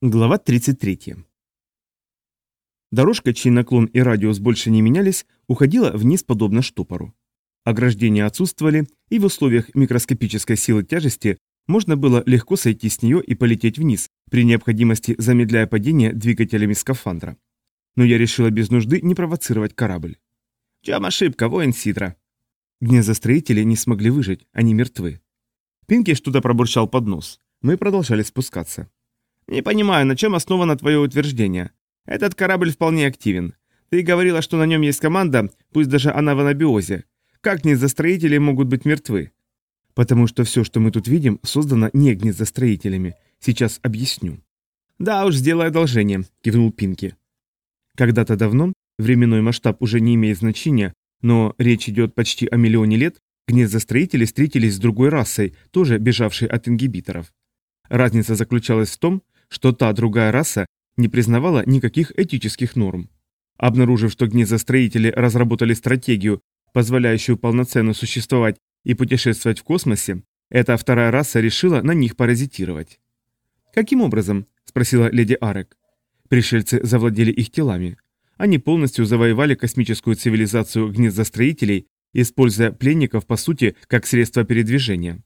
Глава 33. Дорожка, чей наклон и радиус больше не менялись, уходила вниз подобно штопору. Ограждения отсутствовали, и в условиях микроскопической силы тяжести можно было легко сойти с нее и полететь вниз, при необходимости замедляя падение двигателями скафандра. Но я решила без нужды не провоцировать корабль. «В чем ошибка, воин Сидра?» Гнездостроители не смогли выжить, они мертвы. Пинки что-то пробурчал под нос. Мы продолжали спускаться. «Не понимаю, на чем основано твое утверждение. Этот корабль вполне активен. Ты говорила, что на нем есть команда, пусть даже она в анабиозе. Как гнездостроители могут быть мертвы?» «Потому что все, что мы тут видим, создано не гнездостроителями. Сейчас объясню». «Да уж, сделай одолжение», — кивнул Пинки. Когда-то давно, временной масштаб уже не имеет значения, но речь идет почти о миллионе лет, гнездостроители встретились с другой расой, тоже бежавшей от ингибиторов. Разница заключалась в том, что та другая раса не признавала никаких этических норм. Обнаружив, что гнездостроители разработали стратегию, позволяющую полноценно существовать и путешествовать в космосе, эта вторая раса решила на них паразитировать. «Каким образом?» – спросила леди Арек. Пришельцы завладели их телами. Они полностью завоевали космическую цивилизацию гнездостроителей, используя пленников, по сути, как средство передвижения.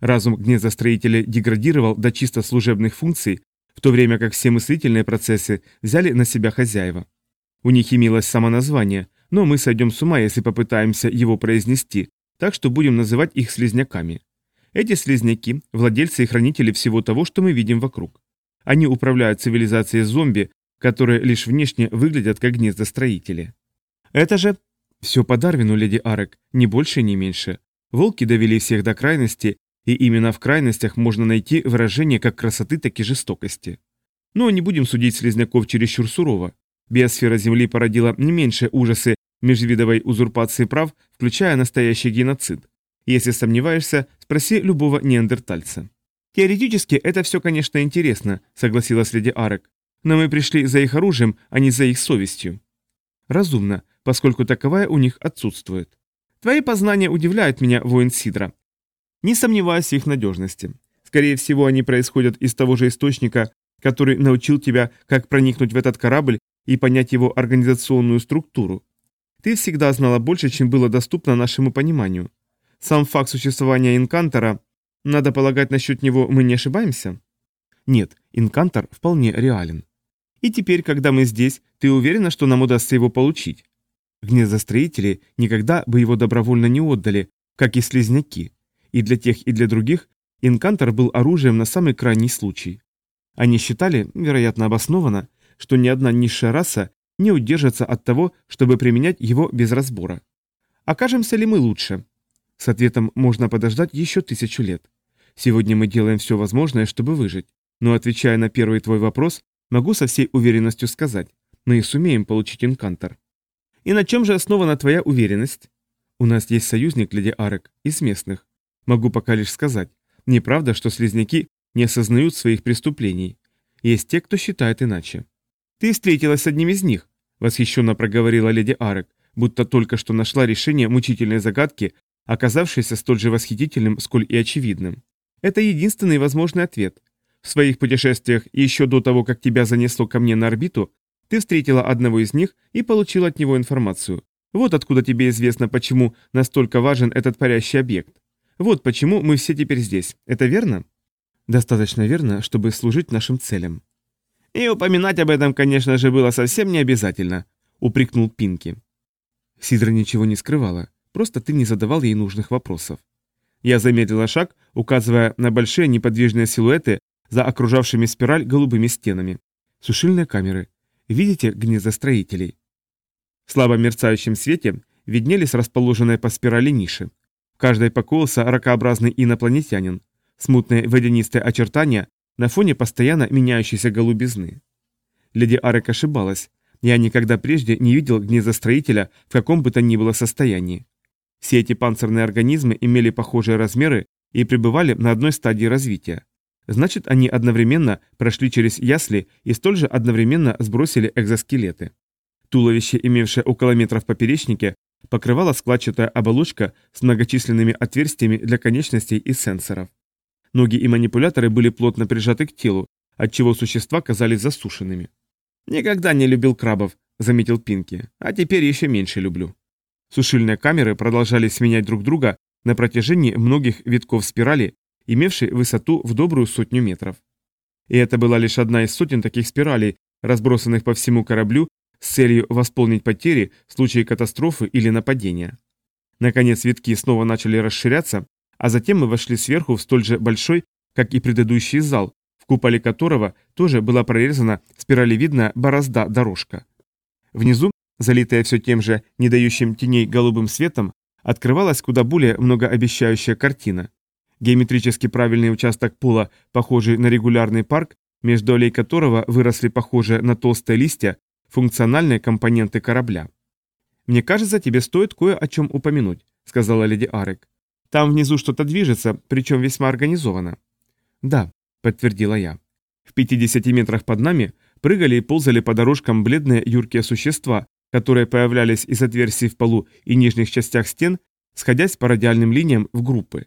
Разум гнездостроителя деградировал до чисто служебных функций, в то время как все мыслительные процессы взяли на себя хозяева. У них имелось самоназвание, но мы сойдем с ума, если попытаемся его произнести, так что будем называть их слизняками. Эти слизняки – владельцы и хранители всего того, что мы видим вокруг. Они управляют цивилизацией зомби, которые лишь внешне выглядят как гнездостроители. Это же все по Дарвину, леди Арек, ни больше, ни меньше. Волки довели всех до крайности, и именно в крайностях можно найти выражение как красоты, так и жестокости. Но не будем судить слизняков чересчур сурово. Биосфера Земли породила не меньше ужасы межвидовой узурпации прав, включая настоящий геноцид. Если сомневаешься, спроси любого неандертальца. «Теоретически это все, конечно, интересно», — согласилась леди Арек. «Но мы пришли за их оружием, а не за их совестью». «Разумно, поскольку таковая у них отсутствует». «Твои познания удивляют меня, воин Сидра. Не сомневаюсь в их надежности. Скорее всего, они происходят из того же источника, который научил тебя, как проникнуть в этот корабль и понять его организационную структуру. Ты всегда знала больше, чем было доступно нашему пониманию. Сам факт существования Инкантора, надо полагать, насчет него мы не ошибаемся? Нет, Инкантор вполне реален. И теперь, когда мы здесь, ты уверена, что нам удастся его получить? Гнездостроители никогда бы его добровольно не отдали, как и слизняки. И для тех, и для других инкантор был оружием на самый крайний случай. Они считали, вероятно обоснованно, что ни одна низшая раса не удержится от того, чтобы применять его без разбора. Окажемся ли мы лучше? С ответом можно подождать еще тысячу лет. Сегодня мы делаем все возможное, чтобы выжить. Но отвечая на первый твой вопрос, могу со всей уверенностью сказать, мы и сумеем получить инкантор. И на чем же основана твоя уверенность? У нас есть союзник, леди Арек, из местных. Могу пока лишь сказать, неправда, что слизняки не осознают своих преступлений. Есть те, кто считает иначе. «Ты встретилась с одним из них», — восхищенно проговорила леди Арек, будто только что нашла решение мучительной загадки, оказавшейся столь же восхитительным, сколь и очевидным. Это единственный возможный ответ. В своих путешествиях еще до того, как тебя занесло ко мне на орбиту, ты встретила одного из них и получила от него информацию. Вот откуда тебе известно, почему настолько важен этот парящий объект. Вот почему мы все теперь здесь. Это верно? Достаточно верно, чтобы служить нашим целям. И упоминать об этом, конечно же, было совсем не обязательно, упрекнул Пинки. Сидра ничего не скрывала, просто ты не задавал ей нужных вопросов. Я замедлила шаг, указывая на большие неподвижные силуэты за окружавшими спираль голубыми стенами. Сушильные камеры. Видите гнездостроителей? В слабо мерцающем свете виднелись расположенные по спирали ниши каждой покоился ракообразный инопланетянин, смутные водянистые очертания на фоне постоянно меняющейся голубизны. Леди Арек ошибалась. Я никогда прежде не видел гнездостроителя в каком бы то ни было состоянии. Все эти панцирные организмы имели похожие размеры и пребывали на одной стадии развития. Значит, они одновременно прошли через ясли и столь же одновременно сбросили экзоскелеты. Туловище, имевшее около метра поперечнике, покрывала складчатая оболочка с многочисленными отверстиями для конечностей и сенсоров. Ноги и манипуляторы были плотно прижаты к телу, отчего существа казались засушенными. «Никогда не любил крабов», — заметил Пинки, — «а теперь еще меньше люблю». Сушильные камеры продолжали сменять друг друга на протяжении многих витков спирали, имевшей высоту в добрую сотню метров. И это была лишь одна из сотен таких спиралей, разбросанных по всему кораблю с целью восполнить потери в случае катастрофы или нападения. Наконец витки снова начали расширяться, а затем мы вошли сверху в столь же большой, как и предыдущий зал, в куполе которого тоже была прорезана спиралевидная борозда-дорожка. Внизу, залитая все тем же, не дающим теней голубым светом, открывалась куда более многообещающая картина. Геометрически правильный участок пола, похожий на регулярный парк, между аллей которого выросли похожие на толстые листья функциональные компоненты корабля. «Мне кажется, тебе стоит кое о чем упомянуть», — сказала леди Арек. «Там внизу что-то движется, причем весьма организованно». «Да», — подтвердила я. В 50 метрах под нами прыгали и ползали по дорожкам бледные юркие существа, которые появлялись из отверстий в полу и нижних частях стен, сходясь по радиальным линиям в группы.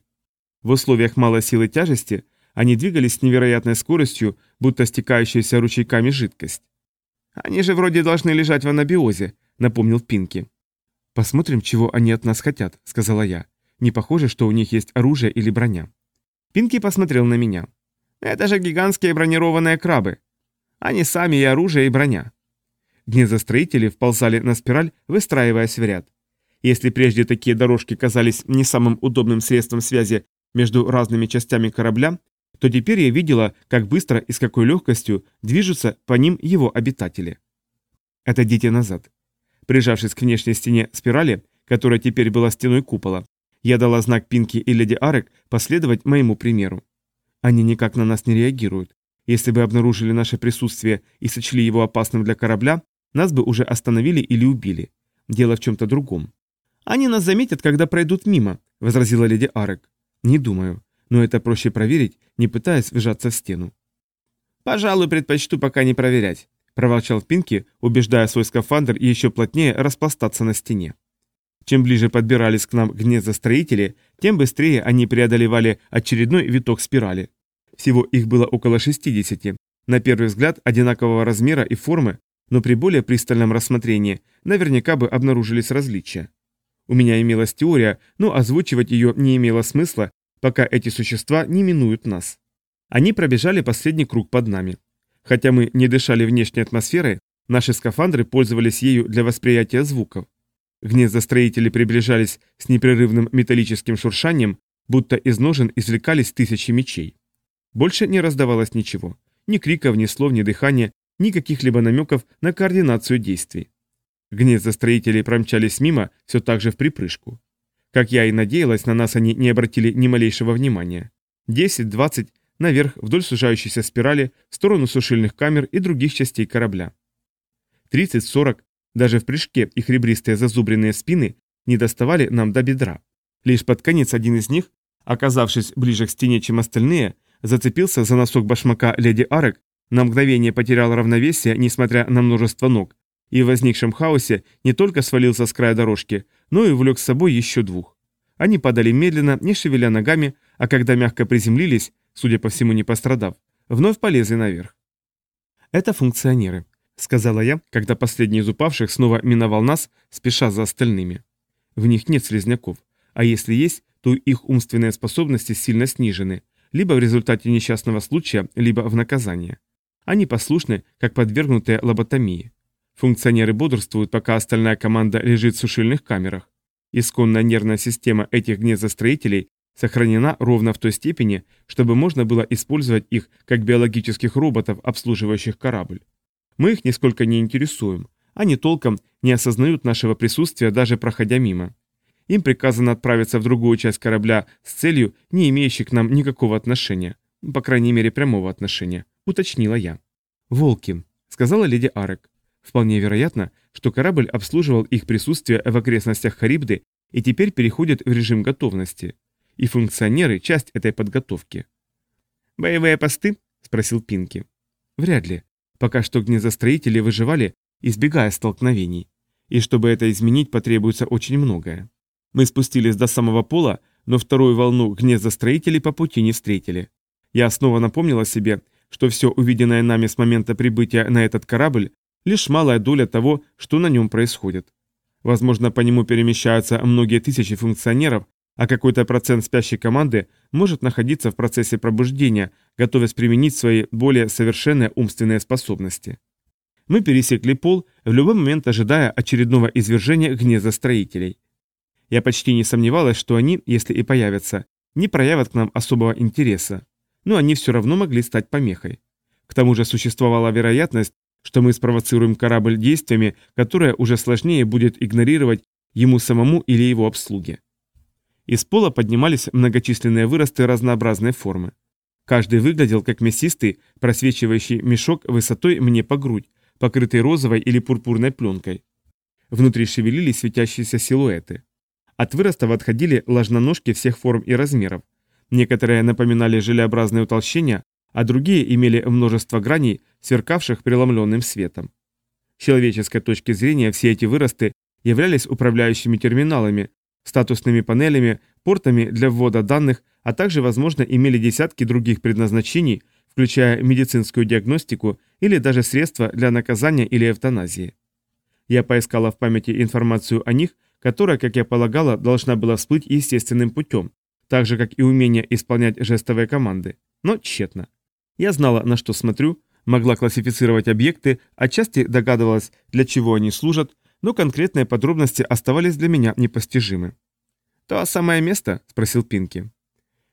В условиях малой силы тяжести они двигались с невероятной скоростью, будто стекающаяся ручейками жидкость. «Они же вроде должны лежать в анабиозе», — напомнил Пинки. «Посмотрим, чего они от нас хотят», — сказала я. «Не похоже, что у них есть оружие или броня». Пинки посмотрел на меня. «Это же гигантские бронированные крабы. Они сами и оружие, и броня». Гнездостроители вползали на спираль, выстраиваясь в ряд. Если прежде такие дорожки казались не самым удобным средством связи между разными частями корабля, то теперь я видела, как быстро и с какой легкостью движутся по ним его обитатели. Отойдите назад. Прижавшись к внешней стене спирали, которая теперь была стеной купола, я дала знак Пинки и леди Арек последовать моему примеру. Они никак на нас не реагируют. Если бы обнаружили наше присутствие и сочли его опасным для корабля, нас бы уже остановили или убили. Дело в чем-то другом. «Они нас заметят, когда пройдут мимо», — возразила леди Арек. «Не думаю но это проще проверить, не пытаясь вжаться в стену. «Пожалуй, предпочту пока не проверять», – проворчал Пинки, убеждая свой скафандр еще плотнее распластаться на стене. Чем ближе подбирались к нам гнездостроители, тем быстрее они преодолевали очередной виток спирали. Всего их было около 60, на первый взгляд одинакового размера и формы, но при более пристальном рассмотрении наверняка бы обнаружились различия. У меня имелась теория, но озвучивать ее не имело смысла, пока эти существа не минуют нас. Они пробежали последний круг под нами. Хотя мы не дышали внешней атмосферой, наши скафандры пользовались ею для восприятия звуков. Гнездостроители приближались с непрерывным металлическим шуршанием, будто из ножен извлекались тысячи мечей. Больше не раздавалось ничего. Ни криков, ни слов, ни дыхания, ни каких-либо намеков на координацию действий. Гнездостроители промчались мимо, все так же в припрыжку. Как я и надеялась, на нас они не обратили ни малейшего внимания. 10-20 наверх вдоль сужающейся спирали в сторону сушильных камер и других частей корабля. 30-40, даже в прыжке их ребристые зазубренные спины не доставали нам до бедра. Лишь под конец один из них, оказавшись ближе к стене, чем остальные, зацепился за носок башмака леди Арек, на мгновение потерял равновесие, несмотря на множество ног, и в возникшем хаосе не только свалился с края дорожки, но и увлек с собой еще двух. Они падали медленно, не шевеля ногами, а когда мягко приземлились, судя по всему не пострадав, вновь полезли наверх. «Это функционеры», — сказала я, когда последний из упавших снова миновал нас, спеша за остальными. В них нет слизняков, а если есть, то их умственные способности сильно снижены, либо в результате несчастного случая, либо в наказание. Они послушны, как подвергнутые лоботомии. Функционеры бодрствуют, пока остальная команда лежит в сушильных камерах. Исконная нервная система этих гнездостроителей сохранена ровно в той степени, чтобы можно было использовать их как биологических роботов, обслуживающих корабль. Мы их нисколько не интересуем. Они толком не осознают нашего присутствия, даже проходя мимо. Им приказано отправиться в другую часть корабля с целью, не имеющей к нам никакого отношения. По крайней мере, прямого отношения, уточнила я. «Волки», — сказала леди Арек. Вполне вероятно, что корабль обслуживал их присутствие в окрестностях Харибды и теперь переходит в режим готовности. И функционеры – часть этой подготовки. «Боевые посты?» – спросил Пинки. «Вряд ли. Пока что гнездостроители выживали, избегая столкновений. И чтобы это изменить, потребуется очень многое. Мы спустились до самого пола, но вторую волну гнездостроителей по пути не встретили. Я снова напомнила себе, что все увиденное нами с момента прибытия на этот корабль – лишь малая доля того, что на нем происходит. Возможно, по нему перемещаются многие тысячи функционеров, а какой-то процент спящей команды может находиться в процессе пробуждения, готовясь применить свои более совершенные умственные способности. Мы пересекли пол, в любой момент ожидая очередного извержения гнезда строителей. Я почти не сомневалась, что они, если и появятся, не проявят к нам особого интереса, но они все равно могли стать помехой. К тому же существовала вероятность, что мы спровоцируем корабль действиями, которые уже сложнее будет игнорировать ему самому или его обслуге. Из пола поднимались многочисленные выросты разнообразной формы. Каждый выглядел как мясистый, просвечивающий мешок высотой мне по грудь, покрытый розовой или пурпурной пленкой. Внутри шевелились светящиеся силуэты. От выростов отходили ложноножки всех форм и размеров. Некоторые напоминали желеобразные утолщения, а другие имели множество граней, сверкавших преломленным светом. С человеческой точки зрения все эти выросты являлись управляющими терминалами, статусными панелями, портами для ввода данных, а также, возможно, имели десятки других предназначений, включая медицинскую диагностику или даже средства для наказания или эвтаназии. Я поискала в памяти информацию о них, которая, как я полагала, должна была всплыть естественным путем, так же, как и умение исполнять жестовые команды, но тщетно. Я знала, на что смотрю, могла классифицировать объекты, отчасти догадывалась, для чего они служат, но конкретные подробности оставались для меня непостижимы. «То самое место?» – спросил Пинки.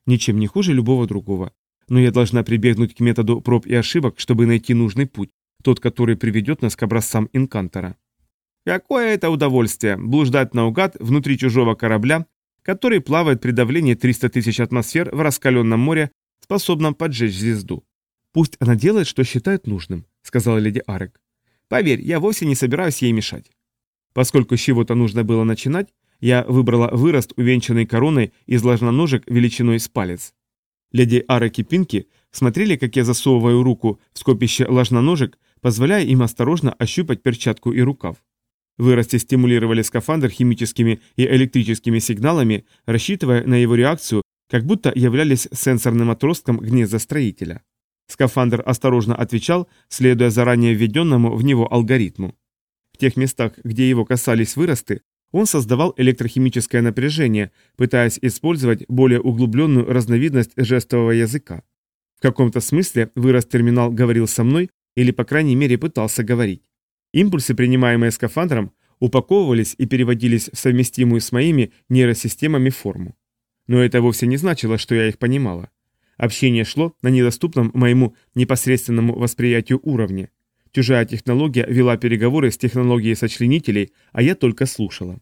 «Ничем не хуже любого другого. Но я должна прибегнуть к методу проб и ошибок, чтобы найти нужный путь, тот, который приведет нас к образцам инкантора». «Какое это удовольствие – блуждать наугад внутри чужого корабля, который плавает при давлении 300 тысяч атмосфер в раскаленном море, способном поджечь звезду». «Пусть она делает, что считает нужным», – сказала леди Арек. «Поверь, я вовсе не собираюсь ей мешать». Поскольку с чего-то нужно было начинать, я выбрала вырост, увенчанный короной из ложноножек величиной с палец. Леди Арек и Пинки смотрели, как я засовываю руку в скопище ложноножек, позволяя им осторожно ощупать перчатку и рукав. Вырости стимулировали скафандр химическими и электрическими сигналами, рассчитывая на его реакцию, как будто являлись сенсорным отростком гнезда строителя. Скафандр осторожно отвечал, следуя заранее введенному в него алгоритму тех местах, где его касались выросты, он создавал электрохимическое напряжение, пытаясь использовать более углубленную разновидность жестового языка. В каком-то смысле вырос-терминал говорил со мной, или по крайней мере пытался говорить. Импульсы, принимаемые скафандром, упаковывались и переводились в совместимую с моими нейросистемами форму. Но это вовсе не значило, что я их понимала. Общение шло на недоступном моему непосредственному восприятию уровне. Чужая технология вела переговоры с технологией сочленителей, а я только слушала.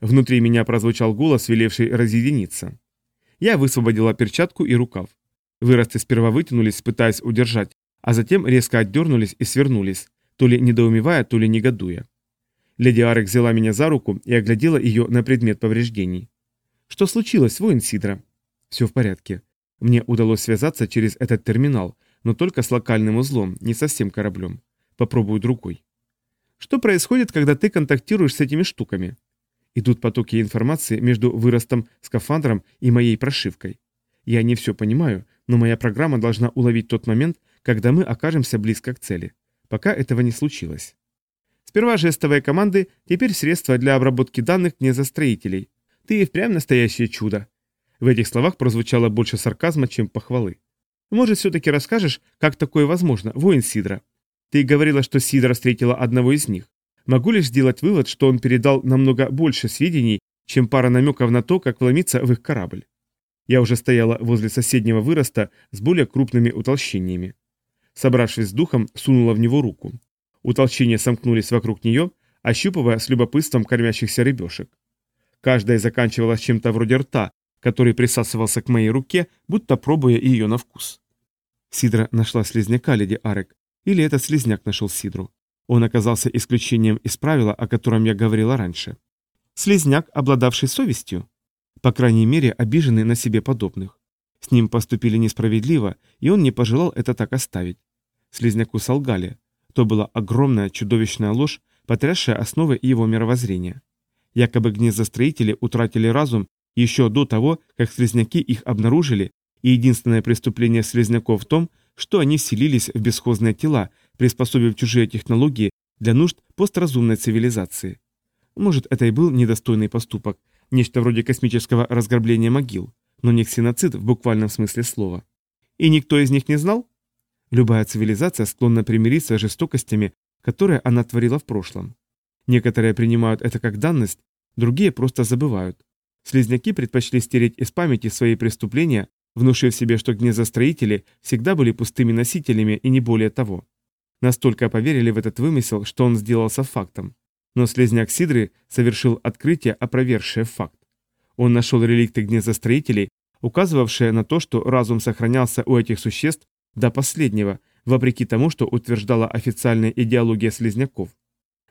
Внутри меня прозвучал голос, велевший разъединиться. Я высвободила перчатку и рукав. Выросты сперва вытянулись, пытаясь удержать, а затем резко отдернулись и свернулись, то ли недоумевая, то ли негодуя. Леди Арек взяла меня за руку и оглядела ее на предмет повреждений. «Что случилось, воин Сидра?» «Все в порядке. Мне удалось связаться через этот терминал, но только с локальным узлом, не совсем кораблем. Попробую другой. Что происходит, когда ты контактируешь с этими штуками? Идут потоки информации между выростом скафандром и моей прошивкой. Я не все понимаю, но моя программа должна уловить тот момент, когда мы окажемся близко к цели. Пока этого не случилось. Сперва жестовые команды, теперь средства для обработки данных незастроителей. Ты и впрямь настоящее чудо. В этих словах прозвучало больше сарказма, чем похвалы. Может, все-таки расскажешь, как такое возможно, воин Сидра? Ты говорила, что Сидора встретила одного из них. Могу лишь сделать вывод, что он передал намного больше сведений, чем пара намеков на то, как вломиться в их корабль. Я уже стояла возле соседнего выроста с более крупными утолщениями. Собравшись с духом, сунула в него руку. Утолщения сомкнулись вокруг нее, ощупывая с любопытством кормящихся рыбешек. Каждая заканчивалась чем-то вроде рта, который присасывался к моей руке, будто пробуя ее на вкус. Сидра нашла слизняка, леди Арек, или этот слизняк нашел Сидру. Он оказался исключением из правила, о котором я говорила раньше. Слизняк, обладавший совестью. По крайней мере, обиженный на себе подобных. С ним поступили несправедливо, и он не пожелал это так оставить. Слизняку солгали. То была огромная чудовищная ложь, потрясшая основы его мировоззрения. Якобы гнездостроители утратили разум еще до того, как слизняки их обнаружили, и единственное преступление слизняков в том, что они вселились в бесхозные тела, приспособив чужие технологии для нужд постразумной цивилизации. Может, это и был недостойный поступок, нечто вроде космического разграбления могил, но не ксеноцид в буквальном смысле слова. И никто из них не знал? Любая цивилизация склонна примириться с жестокостями, которые она творила в прошлом. Некоторые принимают это как данность, другие просто забывают. Слизняки предпочли стереть из памяти свои преступления, внушив себе, что гнездостроители всегда были пустыми носителями и не более того. Настолько поверили в этот вымысел, что он сделался фактом. Но слезняк Сидры совершил открытие, опровергшее факт. Он нашел реликты гнездостроителей, указывавшие на то, что разум сохранялся у этих существ до последнего, вопреки тому, что утверждала официальная идеология слезняков.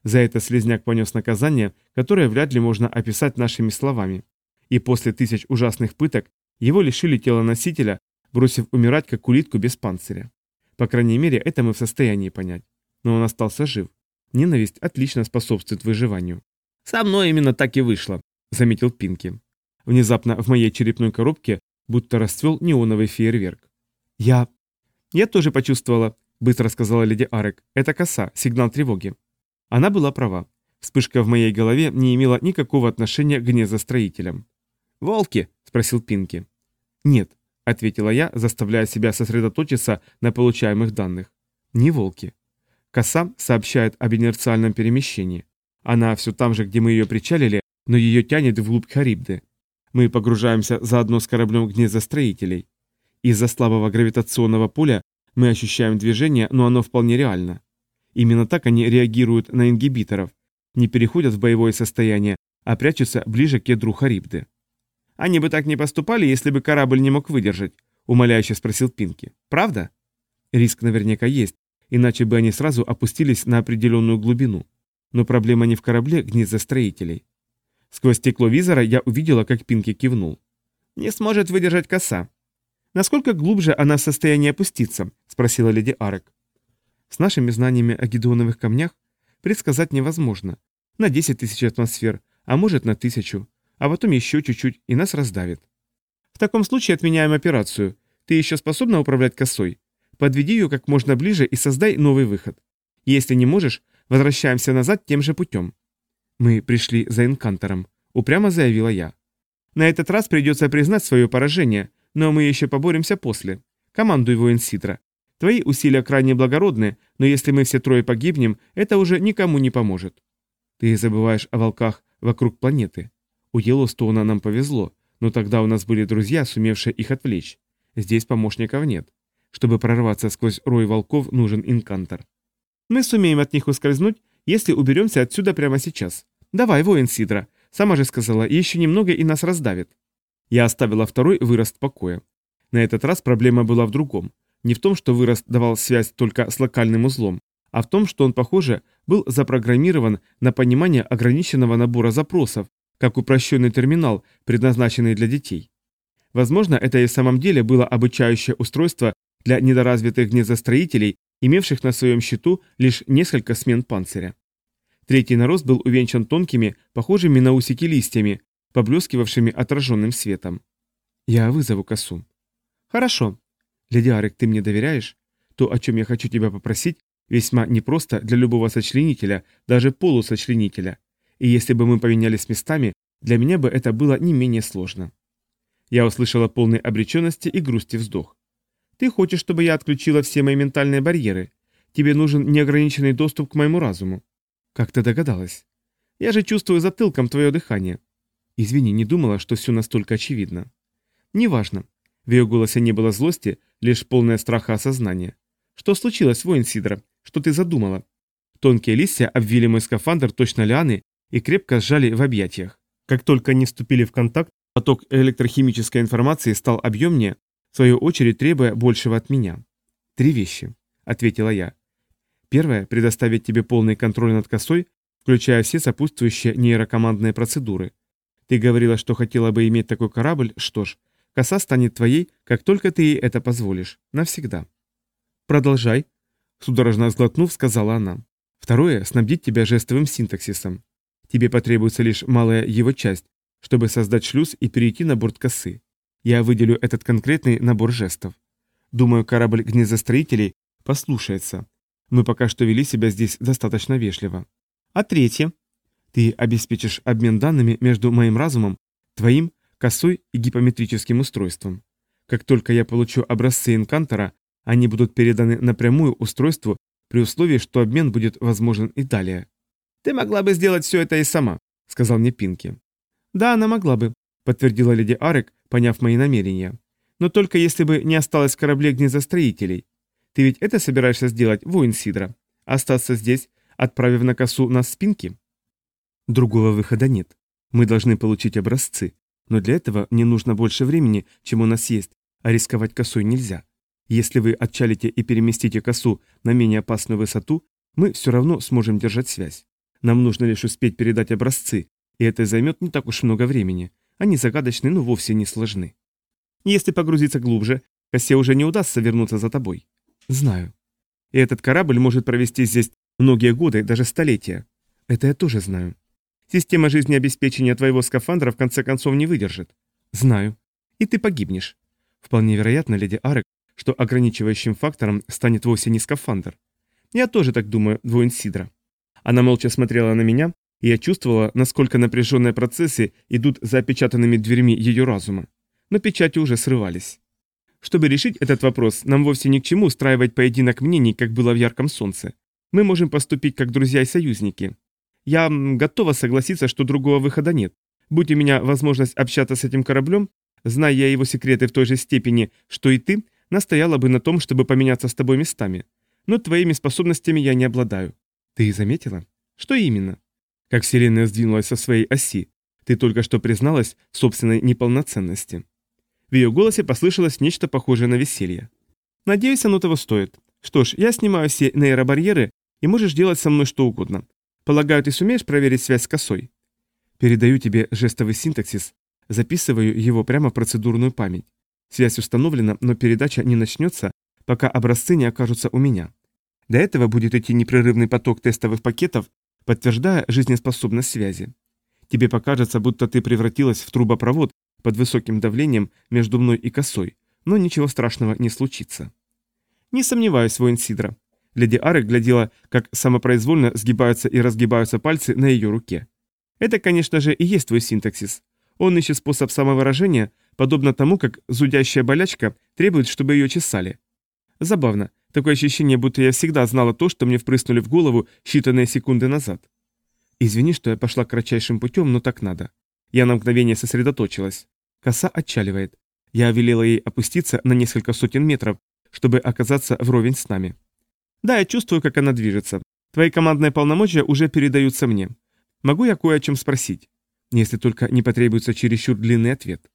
За это слезняк понес наказание, которое вряд ли можно описать нашими словами. И после тысяч ужасных пыток его лишили тела носителя, бросив умирать как улитку без панциря. По крайней мере, это мы в состоянии понять. Но он остался жив. Ненависть отлично способствует выживанию. «Со мной именно так и вышло», — заметил Пинки. Внезапно в моей черепной коробке будто расцвел неоновый фейерверк. «Я...» «Я тоже почувствовала», — быстро сказала леди Арек. «Это коса, сигнал тревоги». Она была права. Вспышка в моей голове не имела никакого отношения к гнездостроителям. «Волки?» — спросил Пинки. «Нет», — ответила я, заставляя себя сосредоточиться на получаемых данных. «Не волки. Коса сообщает об инерциальном перемещении. Она все там же, где мы ее причалили, но ее тянет вглубь Харибды. Мы погружаемся заодно с кораблем гнездостроителей. Из-за слабого гравитационного поля мы ощущаем движение, но оно вполне реально. Именно так они реагируют на ингибиторов, не переходят в боевое состояние, а прячутся ближе к ядру Харибды. «Они бы так не поступали, если бы корабль не мог выдержать», — умоляюще спросил Пинки. «Правда?» Риск наверняка есть, иначе бы они сразу опустились на определенную глубину. Но проблема не в корабле гнездостроителей. Сквозь стекло визора я увидела, как Пинки кивнул. «Не сможет выдержать коса». «Насколько глубже она в состоянии опуститься?» — спросила леди Арек. «С нашими знаниями о гидеоновых камнях предсказать невозможно. На 10 тысяч атмосфер, а может на тысячу, а потом еще чуть-чуть, и нас раздавит. В таком случае отменяем операцию. Ты еще способна управлять косой? Подведи ее как можно ближе и создай новый выход. Если не можешь, возвращаемся назад тем же путем. Мы пришли за инкантором, упрямо заявила я. На этот раз придется признать свое поражение, но мы еще поборемся после. Командуй, воин Сидра. Твои усилия крайне благородны, но если мы все трое погибнем, это уже никому не поможет. Ты забываешь о волках вокруг планеты. У Йеллоустоуна нам повезло, но тогда у нас были друзья, сумевшие их отвлечь. Здесь помощников нет. Чтобы прорваться сквозь рой волков, нужен инкантор. Мы сумеем от них ускользнуть, если уберемся отсюда прямо сейчас. Давай, воин Сидра. Сама же сказала, еще немного и нас раздавит. Я оставила второй вырост покоя. На этот раз проблема была в другом. Не в том, что вырост давал связь только с локальным узлом, а в том, что он, похоже, был запрограммирован на понимание ограниченного набора запросов, как упрощенный терминал, предназначенный для детей. Возможно, это и в самом деле было обучающее устройство для недоразвитых гнездостроителей, имевших на своем счету лишь несколько смен панциря. Третий нарост был увенчан тонкими, похожими на усики листьями, поблескивавшими отраженным светом. Я вызову косу. Хорошо. Леди Арик, ты мне доверяешь? То, о чем я хочу тебя попросить, весьма непросто для любого сочленителя, даже полусочленителя и если бы мы поменялись местами, для меня бы это было не менее сложно. Я услышала полной обреченности и грусти вздох. Ты хочешь, чтобы я отключила все мои ментальные барьеры? Тебе нужен неограниченный доступ к моему разуму. Как ты догадалась? Я же чувствую затылком твое дыхание. Извини, не думала, что все настолько очевидно. Неважно. В ее голосе не было злости, лишь полное страха осознания. Что случилось, воин Сидра? Что ты задумала? Тонкие листья обвили мой скафандр точно лианы и крепко сжали в объятиях. Как только они вступили в контакт, поток электрохимической информации стал объемнее, в свою очередь требуя большего от меня. «Три вещи», — ответила я. Первое — предоставить тебе полный контроль над косой, включая все сопутствующие нейрокомандные процедуры. Ты говорила, что хотела бы иметь такой корабль, что ж, коса станет твоей, как только ты ей это позволишь, навсегда. Продолжай, судорожно сглотнув, сказала она. Второе — снабдить тебя жестовым синтаксисом. Тебе потребуется лишь малая его часть, чтобы создать шлюз и перейти на борт косы. Я выделю этот конкретный набор жестов. Думаю, корабль гнездостроителей послушается. Мы пока что вели себя здесь достаточно вежливо. А третье. Ты обеспечишь обмен данными между моим разумом, твоим, косой и гипометрическим устройством. Как только я получу образцы инкантора, они будут переданы напрямую устройству при условии, что обмен будет возможен и далее. «Ты могла бы сделать все это и сама», — сказал мне Пинки. «Да, она могла бы», — подтвердила леди Арек, поняв мои намерения. «Но только если бы не осталось в корабле гнездостроителей. Ты ведь это собираешься сделать, воин Сидра? Остаться здесь, отправив на косу нас спинки?» Другого выхода нет. Мы должны получить образцы. Но для этого мне нужно больше времени, чем у нас есть, а рисковать косой нельзя. Если вы отчалите и переместите косу на менее опасную высоту, мы все равно сможем держать связь. Нам нужно лишь успеть передать образцы, и это займет не так уж много времени. Они загадочны, но вовсе не сложны. Если погрузиться глубже, косе уже не удастся вернуться за тобой. Знаю. И этот корабль может провести здесь многие годы, даже столетия. Это я тоже знаю. Система жизнеобеспечения твоего скафандра в конце концов не выдержит. Знаю. И ты погибнешь. Вполне вероятно, леди Арек, что ограничивающим фактором станет вовсе не скафандр. Я тоже так думаю, воин Сидра. Она молча смотрела на меня, и я чувствовала, насколько напряженные процессы идут за опечатанными дверьми ее разума. Но печати уже срывались. Чтобы решить этот вопрос, нам вовсе ни к чему устраивать поединок мнений, как было в ярком солнце. Мы можем поступить как друзья и союзники. Я готова согласиться, что другого выхода нет. Будь у меня возможность общаться с этим кораблем, зная я его секреты в той же степени, что и ты, настояла бы на том, чтобы поменяться с тобой местами. Но твоими способностями я не обладаю. Ты заметила? Что именно? Как Вселенная сдвинулась со своей оси. Ты только что призналась в собственной неполноценности. В ее голосе послышалось нечто похожее на веселье. Надеюсь, оно того стоит. Что ж, я снимаю все нейробарьеры, и можешь делать со мной что угодно. Полагаю, ты сумеешь проверить связь с косой? Передаю тебе жестовый синтаксис, записываю его прямо в процедурную память. Связь установлена, но передача не начнется, пока образцы не окажутся у меня. До этого будет идти непрерывный поток тестовых пакетов, подтверждая жизнеспособность связи. Тебе покажется, будто ты превратилась в трубопровод под высоким давлением между мной и косой, но ничего страшного не случится. Не сомневаюсь, воин Сидра. Леди Арек глядела, как самопроизвольно сгибаются и разгибаются пальцы на ее руке. Это, конечно же, и есть твой синтаксис. Он ищет способ самовыражения, подобно тому, как зудящая болячка требует, чтобы ее чесали. Забавно, такое ощущение, будто я всегда знала то, что мне впрыснули в голову считанные секунды назад. Извини, что я пошла кратчайшим путем, но так надо. Я на мгновение сосредоточилась. Коса отчаливает. Я велела ей опуститься на несколько сотен метров, чтобы оказаться вровень с нами. Да, я чувствую, как она движется. Твои командные полномочия уже передаются мне. Могу я кое о чем спросить? Если только не потребуется чересчур длинный ответ.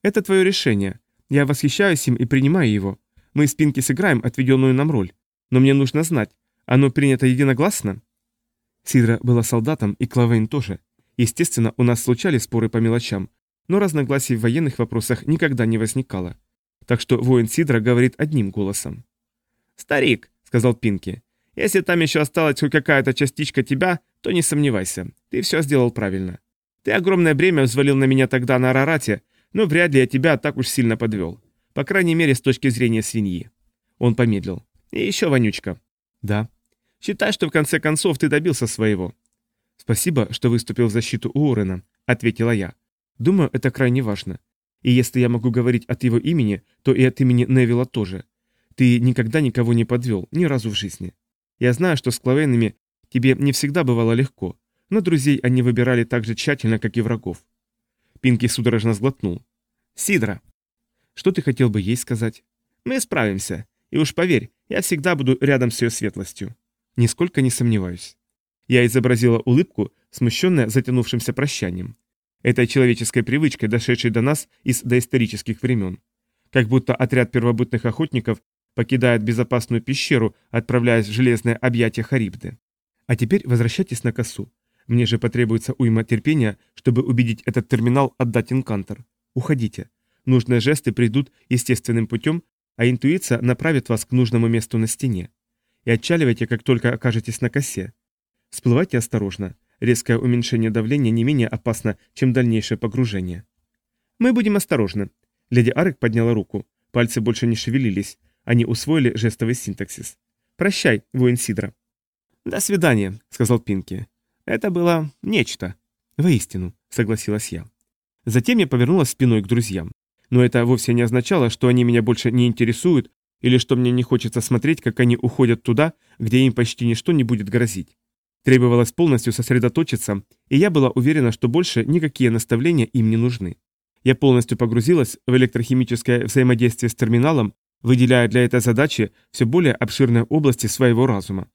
Это твое решение. Я восхищаюсь им и принимаю его. Мы с Пинки сыграем отведенную нам роль. Но мне нужно знать, оно принято единогласно? Сидра была солдатом, и Клавейн тоже. Естественно, у нас случались споры по мелочам, но разногласий в военных вопросах никогда не возникало. Так что воин Сидра говорит одним голосом. «Старик, сказал Пинки. «Если там еще осталась хоть какая-то частичка тебя, то не сомневайся, ты все сделал правильно. Ты огромное бремя взвалил на меня тогда на Арарате, но вряд ли я тебя так уж сильно подвел. По крайней мере, с точки зрения свиньи». Он помедлил. «И еще, Вонючка». «Да». «Считай, что в конце концов ты добился своего». «Спасибо, что выступил в защиту Уоррена», — ответила я. «Думаю, это крайне важно. И если я могу говорить от его имени, то и от имени Невилла тоже. Ты никогда никого не подвел, ни разу в жизни. Я знаю, что с Клавейнами тебе не всегда бывало легко, но друзей они выбирали так же тщательно, как и врагов. Пинки судорожно сглотнул. «Сидра!» «Что ты хотел бы ей сказать?» «Мы справимся. И уж поверь, я всегда буду рядом с ее светлостью». «Нисколько не сомневаюсь». Я изобразила улыбку, смущенная затянувшимся прощанием. Этой человеческой привычкой, дошедшей до нас из доисторических времен. Как будто отряд первобытных охотников покидает безопасную пещеру, отправляясь в железное объятие Харибды. А теперь возвращайтесь на косу. Мне же потребуется уйма терпения, чтобы убедить этот терминал отдать инкантор. Уходите. Нужные жесты придут естественным путем, а интуиция направит вас к нужному месту на стене. И отчаливайте, как только окажетесь на косе. Всплывайте осторожно. Резкое уменьшение давления не менее опасно, чем дальнейшее погружение. Мы будем осторожны. Леди Арек подняла руку. Пальцы больше не шевелились, Они усвоили жестовый синтаксис. «Прощай, воин Сидра». «До свидания», — сказал Пинки. «Это было нечто». «Воистину», — согласилась я. Затем я повернулась спиной к друзьям. Но это вовсе не означало, что они меня больше не интересуют или что мне не хочется смотреть, как они уходят туда, где им почти ничто не будет грозить. Требовалось полностью сосредоточиться, и я была уверена, что больше никакие наставления им не нужны. Я полностью погрузилась в электрохимическое взаимодействие с терминалом, выделяя для этой задачи все более обширные области своего разума.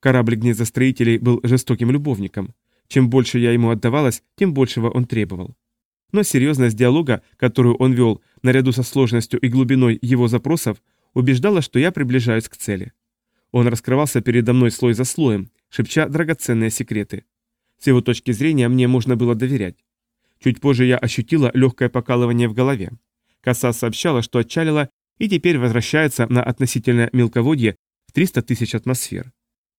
Корабль гнездостроителей был жестоким любовником. Чем больше я ему отдавалась, тем большего он требовал. Но серьезность диалога, которую он вел, наряду со сложностью и глубиной его запросов, убеждала, что я приближаюсь к цели. Он раскрывался передо мной слой за слоем, шепча драгоценные секреты. С его точки зрения мне можно было доверять. Чуть позже я ощутила легкое покалывание в голове. Коса сообщала, что отчалила и теперь возвращается на относительно мелководье в 300 тысяч атмосфер.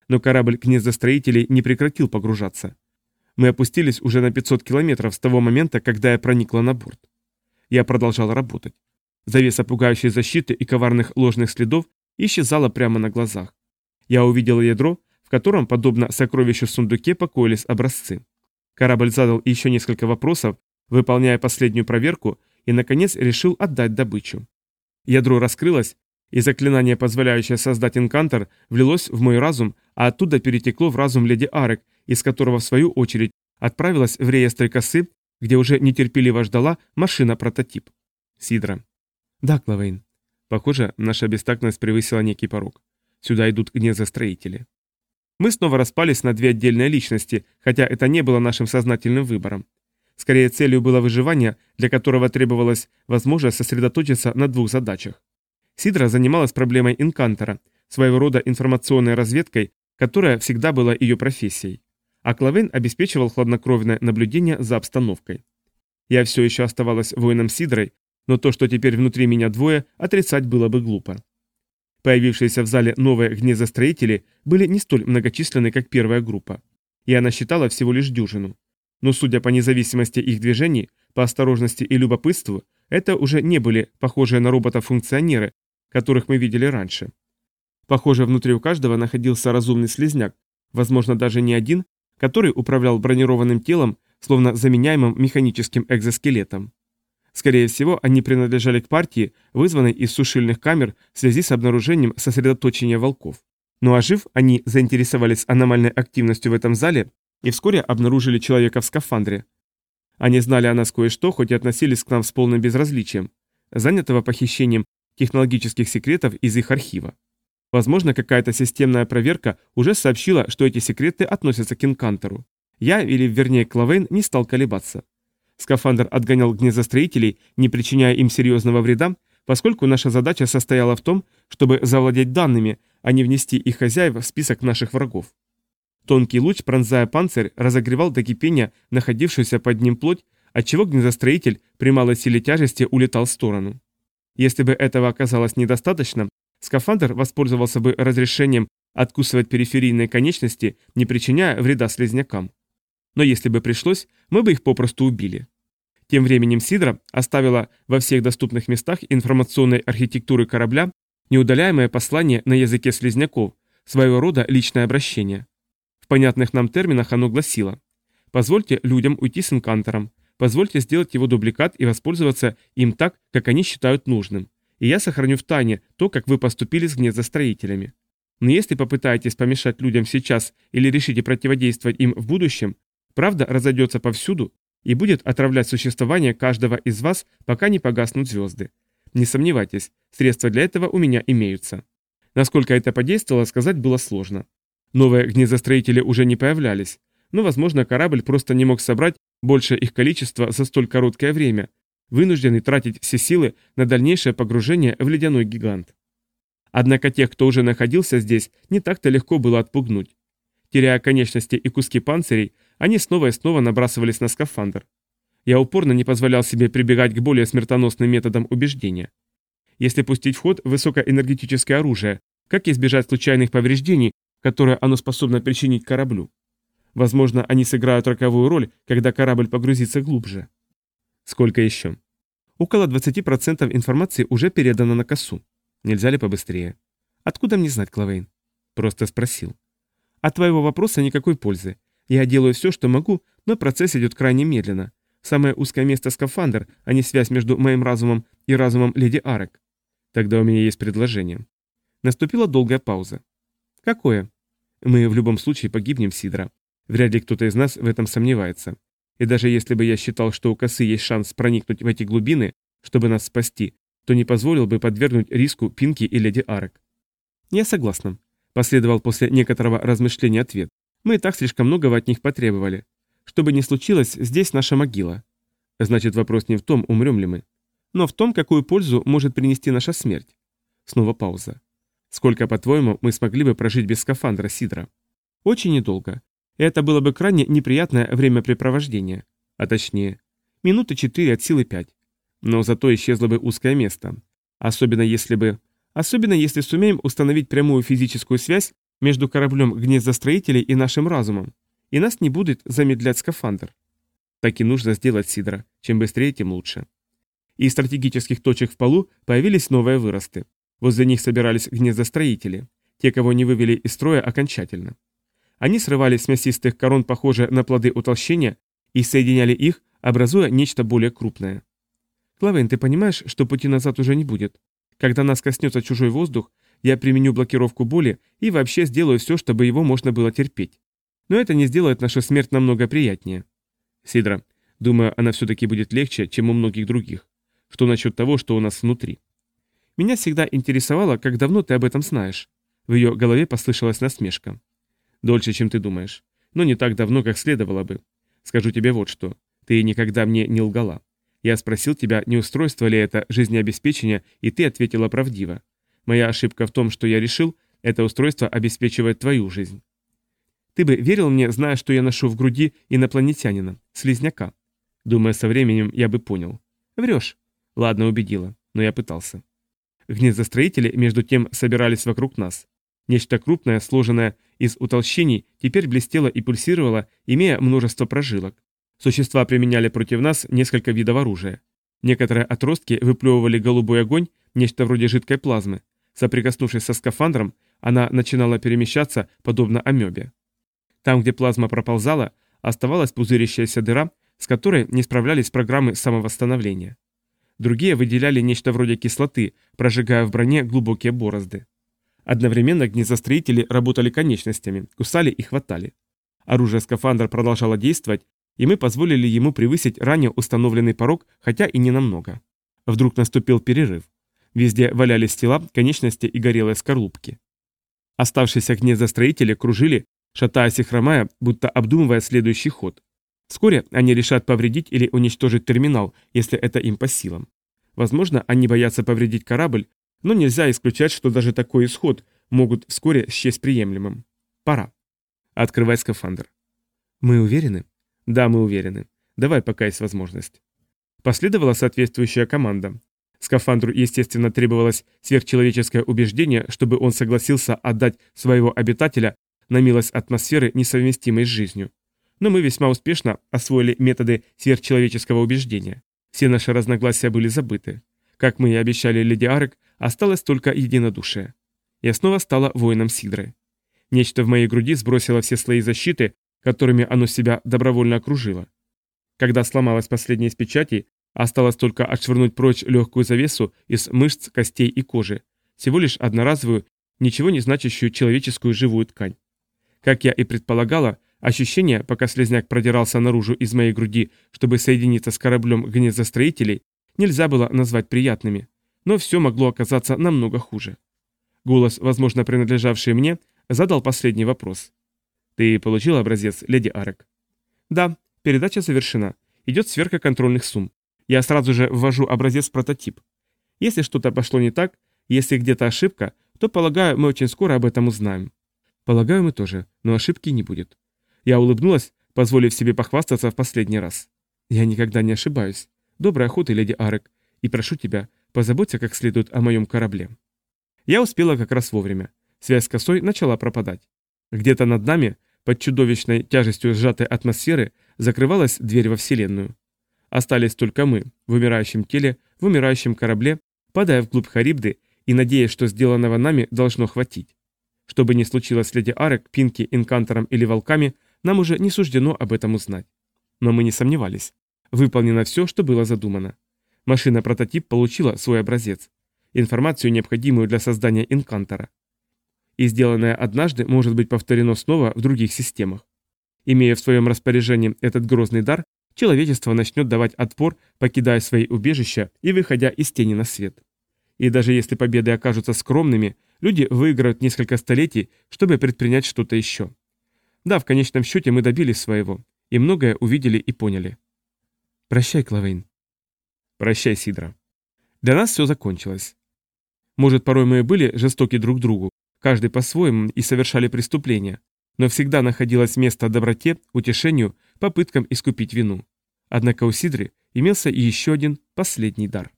Но корабль гнездостроителей не прекратил погружаться. Мы опустились уже на 500 километров с того момента, когда я проникла на борт. Я продолжал работать. Завеса пугающей защиты и коварных ложных следов исчезала прямо на глазах. Я увидел ядро, в котором, подобно сокровищу в сундуке, покоились образцы. Корабль задал еще несколько вопросов, выполняя последнюю проверку, и, наконец, решил отдать добычу. Ядро раскрылось, и заклинание, позволяющее создать инкантор, влилось в мой разум, а оттуда перетекло в разум леди Арек, из которого, в свою очередь, отправилась в реестры косы, где уже нетерпеливо ждала машина-прототип. Сидра. Да, Клавейн. Похоже, наша бестактность превысила некий порог. Сюда идут гнездостроители. Мы снова распались на две отдельные личности, хотя это не было нашим сознательным выбором. Скорее, целью было выживание, для которого требовалось возможность сосредоточиться на двух задачах. Сидра занималась проблемой инкантора, своего рода информационной разведкой, которая всегда была ее профессией. А Клавен обеспечивал хладнокровное наблюдение за обстановкой. Я все еще оставалась воином Сидрой, но то, что теперь внутри меня двое, отрицать было бы глупо. Появившиеся в зале новые гнездостроители были не столь многочисленны, как первая группа. И она считала всего лишь дюжину. Но судя по независимости их движений, по осторожности и любопытству, это уже не были похожие на роботов-функционеры, которых мы видели раньше. Похоже, внутри у каждого находился разумный слезняк, возможно, даже не один, который управлял бронированным телом, словно заменяемым механическим экзоскелетом. Скорее всего, они принадлежали к партии, вызванной из сушильных камер в связи с обнаружением сосредоточения волков. Ну а жив, они заинтересовались аномальной активностью в этом зале и вскоре обнаружили человека в скафандре. Они знали о нас кое-что, хоть и относились к нам с полным безразличием, занятого похищением технологических секретов из их архива. Возможно, какая-то системная проверка уже сообщила, что эти секреты относятся к Инкантеру. Я, или вернее Клавейн, не стал колебаться. Скафандр отгонял гнездостроителей, не причиняя им серьезного вреда, поскольку наша задача состояла в том, чтобы завладеть данными, а не внести их хозяев в список наших врагов. Тонкий луч, пронзая панцирь, разогревал до кипения находившуюся под ним плоть, отчего гнездостроитель при малой силе тяжести улетал в сторону. Если бы этого оказалось недостаточно, скафандр воспользовался бы разрешением откусывать периферийные конечности, не причиняя вреда слизнякам но если бы пришлось, мы бы их попросту убили. Тем временем Сидра оставила во всех доступных местах информационной архитектуры корабля неудаляемое послание на языке слизняков, своего рода личное обращение. В понятных нам терминах оно гласило «Позвольте людям уйти с инкантором, позвольте сделать его дубликат и воспользоваться им так, как они считают нужным, и я сохраню в тайне то, как вы поступили с гнездостроителями. Но если попытаетесь помешать людям сейчас или решите противодействовать им в будущем, Правда разойдется повсюду и будет отравлять существование каждого из вас, пока не погаснут звезды. Не сомневайтесь, средства для этого у меня имеются. Насколько это подействовало, сказать было сложно. Новые гнездостроители уже не появлялись, но, возможно, корабль просто не мог собрать больше их количества за столь короткое время, вынужденный тратить все силы на дальнейшее погружение в ледяной гигант. Однако тех, кто уже находился здесь, не так-то легко было отпугнуть. Теряя конечности и куски панцирей, они снова и снова набрасывались на скафандр. Я упорно не позволял себе прибегать к более смертоносным методам убеждения. Если пустить в ход высокоэнергетическое оружие, как избежать случайных повреждений, которые оно способно причинить кораблю? Возможно, они сыграют роковую роль, когда корабль погрузится глубже. Сколько еще? Около 20% информации уже передано на косу. Нельзя ли побыстрее? Откуда мне знать, Клавейн? Просто спросил. От твоего вопроса никакой пользы. Я делаю все, что могу, но процесс идет крайне медленно. Самое узкое место скафандр, а не связь между моим разумом и разумом леди Арек. Тогда у меня есть предложение. Наступила долгая пауза. Какое? Мы в любом случае погибнем, Сидра. Вряд ли кто-то из нас в этом сомневается. И даже если бы я считал, что у косы есть шанс проникнуть в эти глубины, чтобы нас спасти, то не позволил бы подвергнуть риску Пинки и леди Арек. Я согласна. Последовал после некоторого размышления ответ. Мы и так слишком многого от них потребовали. Что бы ни случилось, здесь наша могила. Значит, вопрос не в том, умрем ли мы, но в том, какую пользу может принести наша смерть. Снова пауза. Сколько, по-твоему, мы смогли бы прожить без скафандра, Сидра? Очень недолго. Это было бы крайне неприятное времяпрепровождение. А точнее, минуты четыре от силы пять. Но зато исчезло бы узкое место. Особенно если бы... Особенно если сумеем установить прямую физическую связь между кораблем гнездостроителей и нашим разумом. И нас не будет замедлять скафандр. Так и нужно сделать, Сидра. Чем быстрее, тем лучше. Из стратегических точек в полу появились новые выросты. Возле них собирались гнездостроители, те, кого не вывели из строя окончательно. Они срывали с мясистых корон, похожие на плоды утолщения, и соединяли их, образуя нечто более крупное. Клавен, ты понимаешь, что пути назад уже не будет? Когда нас коснется чужой воздух, я применю блокировку боли и вообще сделаю все, чтобы его можно было терпеть. Но это не сделает нашу смерть намного приятнее. Сидра, думаю, она все-таки будет легче, чем у многих других. Что насчет того, что у нас внутри? Меня всегда интересовало, как давно ты об этом знаешь. В ее голове послышалась насмешка. Дольше, чем ты думаешь. Но не так давно, как следовало бы. Скажу тебе вот что. Ты никогда мне не лгала. Я спросил тебя, не устройство ли это жизнеобеспечение, и ты ответила правдиво. Моя ошибка в том, что я решил, это устройство обеспечивает твою жизнь. Ты бы верил мне, зная, что я ношу в груди инопланетянина, слизняка? Думаю, со временем я бы понял. Врешь. Ладно, убедила, но я пытался. Гнездостроители, между тем, собирались вокруг нас. Нечто крупное, сложенное из утолщений, теперь блестело и пульсировало, имея множество прожилок. Существа применяли против нас несколько видов оружия. Некоторые отростки выплевывали голубой огонь, нечто вроде жидкой плазмы. Соприкоснувшись со скафандром, она начинала перемещаться, подобно амебе. Там, где плазма проползала, оставалась пузырящаяся дыра, с которой не справлялись программы самовосстановления. Другие выделяли нечто вроде кислоты, прожигая в броне глубокие борозды. Одновременно гнездостроители работали конечностями, кусали и хватали. Оружие скафандра продолжало действовать, и мы позволили ему превысить ранее установленный порог, хотя и не намного. Вдруг наступил перерыв. Везде валялись тела, конечности и горелые скорлупки. Оставшиеся гнездостроители кружили, шатаясь и хромая, будто обдумывая следующий ход. Вскоре они решат повредить или уничтожить терминал, если это им по силам. Возможно, они боятся повредить корабль, но нельзя исключать, что даже такой исход могут вскоре счесть приемлемым. Пора. Открывай скафандр. Мы уверены? Да, мы уверены. Давай, пока есть возможность. Последовала соответствующая команда. Скафандру, естественно, требовалось сверхчеловеческое убеждение, чтобы он согласился отдать своего обитателя на милость атмосферы, несовместимой с жизнью но мы весьма успешно освоили методы сверхчеловеческого убеждения. Все наши разногласия были забыты. Как мы и обещали леди Арек, осталось только единодушие. Я снова стала воином Сидры. Нечто в моей груди сбросило все слои защиты, которыми оно себя добровольно окружило. Когда сломалась последняя из печатей, осталось только отшвырнуть прочь легкую завесу из мышц, костей и кожи, всего лишь одноразовую, ничего не значащую человеческую живую ткань. Как я и предполагала, Ощущение, пока слезняк продирался наружу из моей груди, чтобы соединиться с кораблем гнездостроителей, нельзя было назвать приятными, но все могло оказаться намного хуже. Голос, возможно, принадлежавший мне, задал последний вопрос. «Ты получил образец, леди Арек?» «Да, передача завершена. Идет сверка контрольных сумм. Я сразу же ввожу образец в прототип. Если что-то пошло не так, если где-то ошибка, то, полагаю, мы очень скоро об этом узнаем». «Полагаю, мы тоже, но ошибки не будет». Я улыбнулась, позволив себе похвастаться в последний раз. Я никогда не ошибаюсь. Доброй охоты, леди Арек, и прошу тебя, позаботься как следует о моем корабле. Я успела как раз вовремя. Связь с косой начала пропадать. Где-то над нами, под чудовищной тяжестью сжатой атмосферы, закрывалась дверь во Вселенную. Остались только мы, в умирающем теле, в умирающем корабле, падая вглубь Харибды и надеясь, что сделанного нами должно хватить. Что бы ни случилось с леди Арек, Пинки, Инкантором или Волками, нам уже не суждено об этом узнать. Но мы не сомневались. Выполнено все, что было задумано. Машина-прототип получила свой образец. Информацию, необходимую для создания Инкантора. И сделанное однажды может быть повторено снова в других системах. Имея в своем распоряжении этот грозный дар, человечество начнет давать отпор, покидая свои убежища и выходя из тени на свет. И даже если победы окажутся скромными, люди выиграют несколько столетий, чтобы предпринять что-то еще. Да, в конечном счете мы добились своего, и многое увидели и поняли. Прощай, Клавейн. Прощай, Сидра. Для нас все закончилось. Может, порой мы и были жестоки друг к другу, каждый по-своему и совершали преступления, но всегда находилось место доброте, утешению, попыткам искупить вину. Однако у Сидры имелся и еще один последний дар.